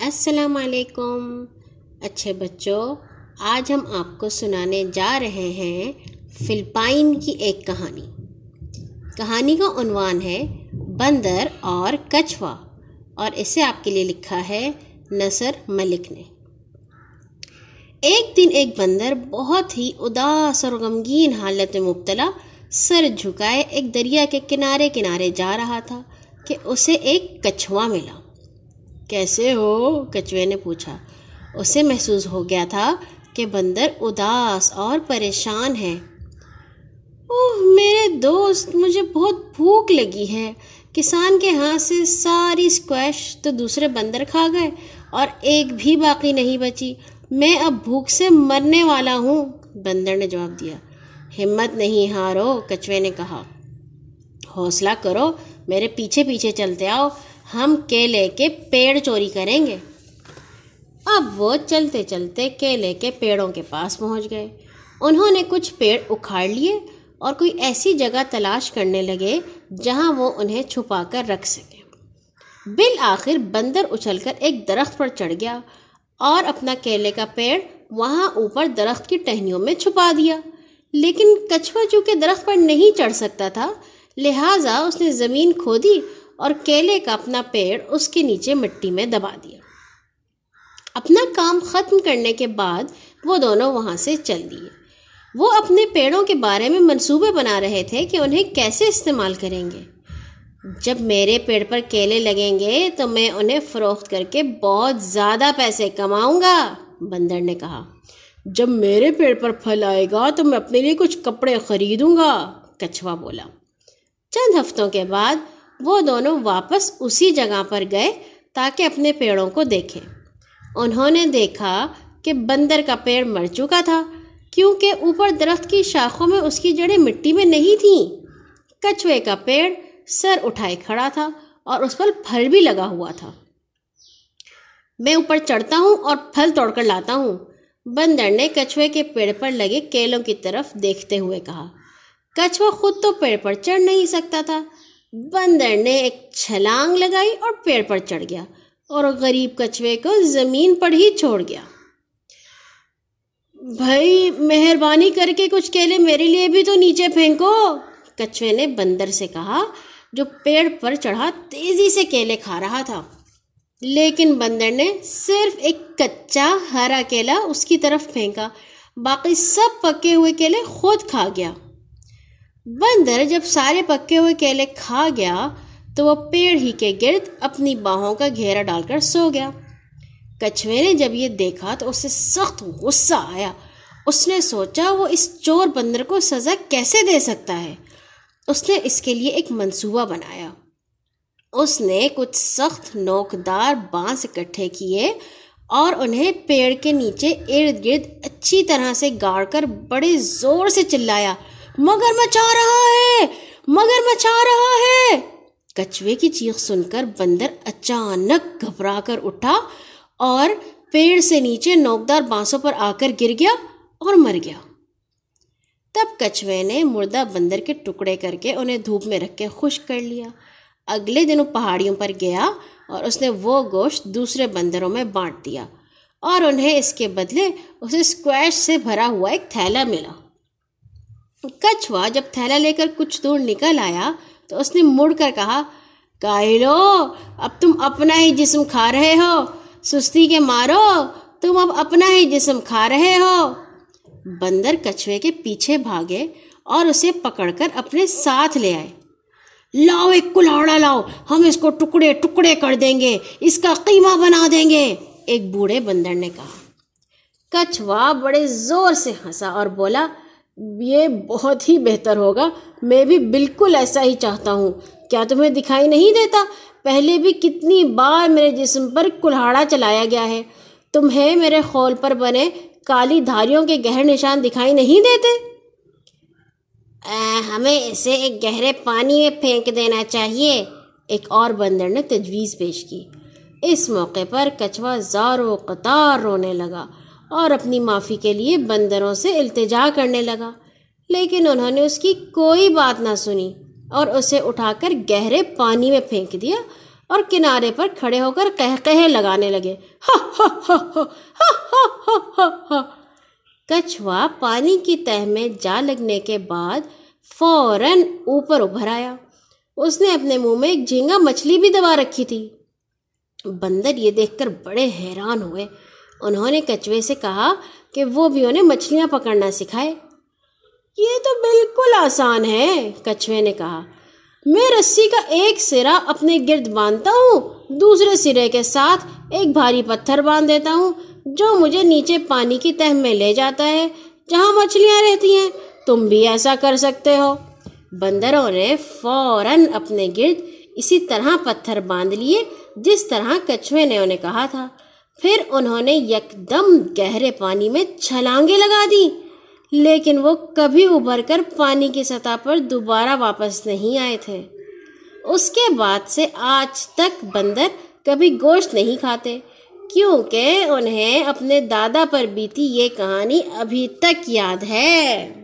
السلام علیکم۔ اچھے بچوں، آج ہم آپ کو سنانے جا رہے ہیں فلپائن کی ایک کہانی۔ کہانی کا عنوان ہے بندر اور کچھوا، اور اسے آپ کے لیے لکھا ہے نصر ملک نے۔ ایک دن ایک بندر بہت ہی اداس اور غمگین حالت میں مبتلا سر جھکائے ایک دریا کے کنارے کنارے جا رہا تھا کہ اسے ایک کچھوا ملا۔ کیسے ہو؟ کچوے نے پوچھا۔ اسے محسوس ہو گیا تھا کہ بندر اداس اور پریشان ہے۔ اوہ، میرے دوست، مجھے بہت بھوک لگی ہے۔ کسان کے ہاتھ سے ساری اسکویش تو دوسرے بندر کھا گئے اور ایک بھی باقی نہیں بچی۔ میں اب بھوک سے مرنے والا ہوں، بندر نے جواب دیا۔ ہمت نہیں ہارو، کچوے نے کہا۔ حوصلہ کرو، میرے پیچھے پیچھے چلتے آؤ۔ ہم کیلے کے پیڑ چوری کریں گے۔ اب وہ چلتے چلتے کیلے کے پیڑوں کے پاس پہنچ گئے۔ انہوں نے کچھ پیڑ اکھاڑ لیے اور کوئی ایسی جگہ تلاش کرنے لگے جہاں وہ انہیں چھپا کر رکھ سکے۔ بالآخر بندر اچھل کر ایک درخت پر چڑھ گیا اور اپنا کیلے کا پیڑ وہاں اوپر درخت کی ٹہنیوں میں چھپا دیا۔ لیکن کچھوا چونکہ درخت پر نہیں چڑھ سکتا تھا، لہٰذا اس نے زمین کھودی اور کیلے کا اپنا پیڑ اس کے نیچے مٹی میں دبا دیا۔ اپنا کام ختم کرنے کے بعد وہ دونوں وہاں سے چل دیے۔ وہ اپنے پیڑوں کے بارے میں منصوبے بنا رہے تھے کہ انہیں کیسے استعمال کریں گے۔ جب میرے پیڑ پر کیلے لگیں گے تو میں انہیں فروخت کر کے بہت زیادہ پیسے کماؤں گا، بندر نے کہا۔ جب میرے پیڑ پر پھل آئے گا تو میں اپنے لیے کچھ کپڑے خریدوں گا، کچھوا بولا۔ چند ہفتوں کے بعد وہ دونوں واپس اسی جگہ پر گئے تاکہ اپنے پیڑوں کو دیکھیں۔ انہوں نے دیکھا کہ بندر کا پیڑ مر چکا تھا، کیونکہ اوپر درخت کی شاخوں میں اس کی جڑیں مٹی میں نہیں تھیں۔ کچھوے کا پیڑ سر اٹھائے کھڑا تھا اور اس پر پھل بھی لگا ہوا تھا۔ میں اوپر چڑھتا ہوں اور پھل توڑ کر لاتا ہوں، بندر نے کچھوے کے پیڑ پر لگے کیلوں کی طرف دیکھتے ہوئے کہا۔ کچھوا خود تو پیڑ پر چڑھ نہیں سکتا تھا بندر نے ایک چھلانگ لگائی اور پیڑ پر چڑھ گیا اور غریب کچھوے کو زمین پر ہی چھوڑ گیا۔ بھائی، مہربانی کر کے کچھ کیلے میرے لیے بھی تو نیچے پھینکو۔ کچھوے نے بندر سے کہا، جو پیڑ پر چڑھا، تیزی سے کیلے کھا رہا تھا۔ لیکن بندر نے صرف ایک کچا ہرا کیلا اس کی طرف پھینکا۔ باقی سب پکے ہوئے کیلے خود کھا گیا۔ بندر جب سارے پکے ہوئے کیلے کھا گیا تو وہ پیڑ ہی کے گرد اپنی باہوں کا گھیرا ڈال کر سو گیا۔ کچھوے نے جب یہ دیکھا تو اسے سخت غصہ آیا۔ اس نے سوچا، وہ اس چور بندر کو سزا کیسے دے سکتا ہے؟ اس نے اس کے لیے ایک منصوبہ بنایا۔ اس نے کچھ سخت نوکدار بانس اکٹھے کیے اور انہیں پیڑ کے نیچے ارد گرد اچھی طرح سے گاڑ کر بڑے زور سے چلایا۔ مگر مچا رہا ہے، مگر مچا رہا ہے۔ کچھوے کی چیخ سن کر بندر اچانک گھبرا کر اٹھا اور پیڑ سے نیچے نوکدار بانسوں پر آ کر گر گیا اور مر گیا۔ تب کچھوے نے مردہ بندر کے ٹکڑے کر کے انہیں دھوپ میں رکھ کے خشک کر لیا۔ اگلے دن وہ پہاڑیوں پر گیا اور اس نے وہ گوشت دوسرے بندروں میں بانٹ دیا اور انہیں اس کے بدلے اسے اسکویش سے بھرا ہوا ایک تھیلا ملا۔ کچھوا جب تھیلا لے کر کچھ دور نکل آیا تو اس نے مڑ کر کہا کاہلو اب تم اپنا ہی جسم کھا رہے ہو۔ سستی کے مارو، تم اب اپنا ہی جسم کھا رہے ہو۔ بندر کچھوے کے پیچھے بھاگے اور اسے پکڑ کر اپنے ساتھ لے آئے۔ لاؤ ایک کلاڑا لاؤ، ہم اس کو ٹکڑے ٹکڑے کر دیں گے، اس کا قیمہ بنا دیں گے۔ ایک بوڑھے بندر نے کہا۔ کچھوا بڑے زور سے ہنسا اور بولا یہ بہت ہی بہتر ہوگا۔ میں بھی بالکل ایسا ہی چاہتا ہوں۔ کیا تمہیں دکھائی نہیں دیتا؟ پہلے بھی کتنی بار میرے جسم پر کلہاڑا چلایا گیا ہے۔ تمہیں میرے خول پر بنے کالی دھاریوں کے گہر نشان دکھائی نہیں دیتے؟ ہمیں اسے ایک گہرے پانی میں پھینک دینا چاہیے۔ ایک اور بندر نے تجویز پیش کی۔ اس موقع پر کچھوا زار و قطار رونے لگا۔ اور اپنی معافی کے لیے بندروں سے التجا کرنے لگا۔ لیکن انہوں نے اس کی کوئی بات نہ سنی اور اسے اٹھا کر گہرے پانی میں پھینک دیا اور کنارے پر کھڑے ہو کر کہہ لگانے لگے۔ کچھوا پانی کی تہ میں جا لگنے کے بعد فوراً اوپر ابھر آیا۔ اس نے اپنے منہ میں ایک جھینگا مچھلی بھی دبا رکھی تھی۔ بندر یہ دیکھ کر بڑے حیران ہوئے۔ انہوں نے کچوے سے کہا کہ وہ بھی انہیں مچھلیاں پکڑنا سکھائے۔ یہ تو بالکل آسان ہے کچھوے نے کہا۔ میں رسی کا ایک سرا اپنے گرد باندھتا ہوں، دوسرے سرے کے ساتھ ایک بھاری پتھر باندھ دیتا ہوں، جو مجھے نیچے پانی کی تہ میں لے جاتا ہے، جہاں مچھلیاں رہتی ہیں۔ تم بھی ایسا کر سکتے ہو۔ بندروں نے فوراً اپنے گرد اسی طرح پتھر باندھ لیے، جس طرح کچھوے نے انہیں کہا تھا۔ پھر انہوں نے یکدم گہرے پانی میں چھلانگے لگا دی لیکن وہ کبھی ابھر کر پانی کی سطح پر دوبارہ واپس نہیں آئے تھے۔ اس کے بعد سے آج تک بندر کبھی گوشت نہیں کھاتے، کیونکہ انہیں اپنے دادا پر بیتی یہ کہانی ابھی تک یاد ہے۔